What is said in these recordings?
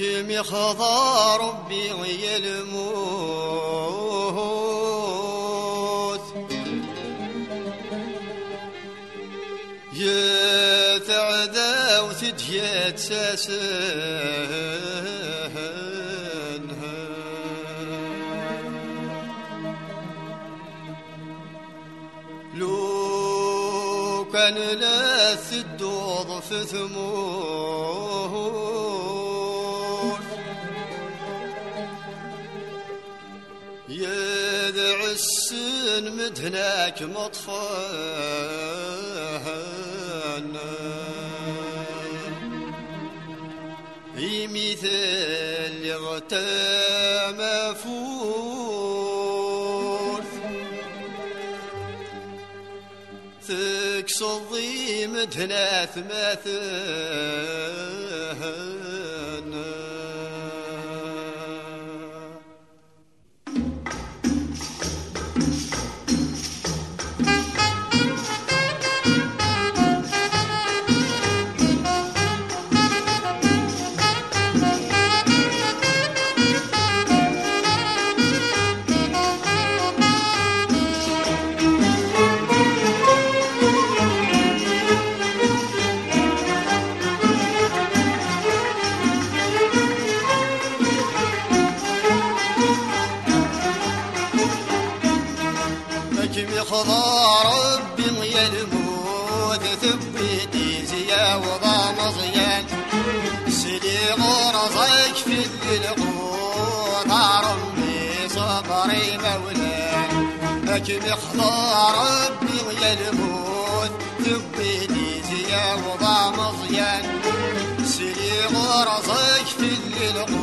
لكن خضى ربي الموت يتعدى وتجيت ساسنها لو كان لا الدوض في ثمور السن مدهناك مطفانا مثل يغتام فور. ثكس الضيم تناث مثلنا خضار ربي يا الموت ثبيتي زيا وضا مزيان سلي غرزك في القوط ربي صبري مولان نجم خضار ربي يا الموت ثبيتي زيا وضا مزيان سلي غرزك في القوط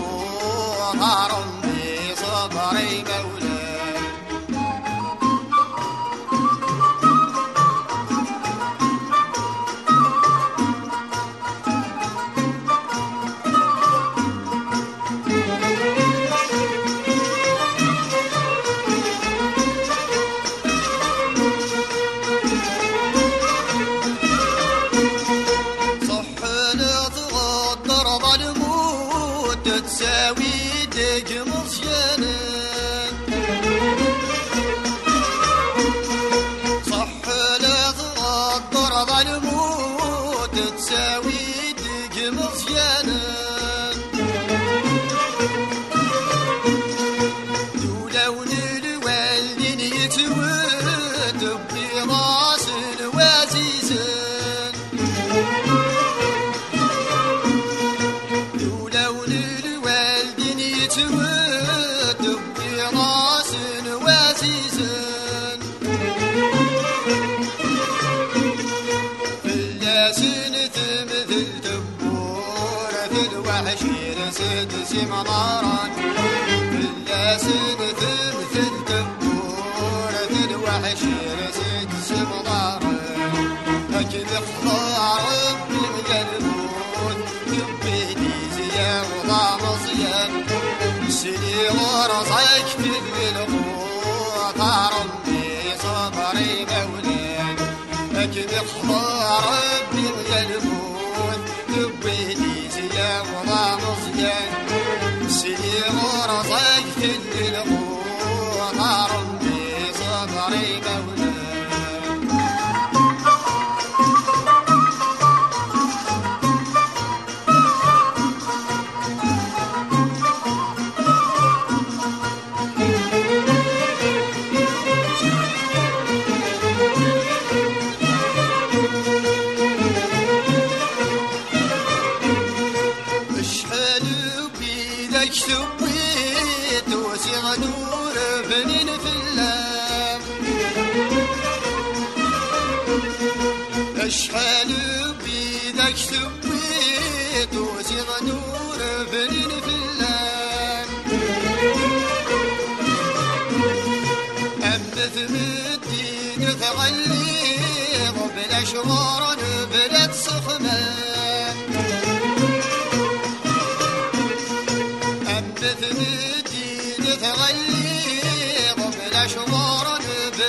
الوحشير سدس منارا فلاسن تمثل تبورة الوحشير سدس منارا لكن اختار من الموت يبيني زيا وضع مصيان سني غرزك في القوط ربي صبري مولان لكن اختار من الموت وضع بيدك ثبيت وسيغ نور بنين في اللام اشحال بيدك ثبيت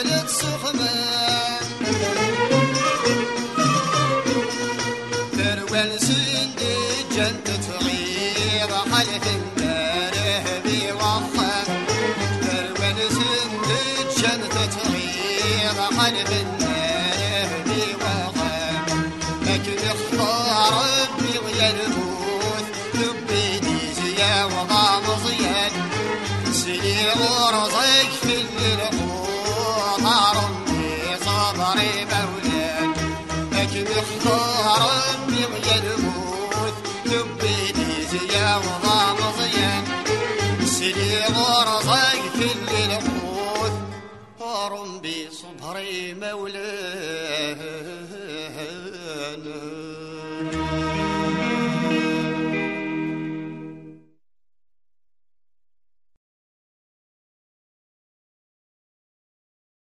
بنت صخمان تروى سندي جنة غير خلف النبي وخم تروى سندي جنة غير خلف النبي وخم لكن اختار ربي ويا البوث لبي ديزيا وضع مزيان سيدي ورزيان وضع مضيان سيدي ورزق كل القوت ورم بصبري مولاي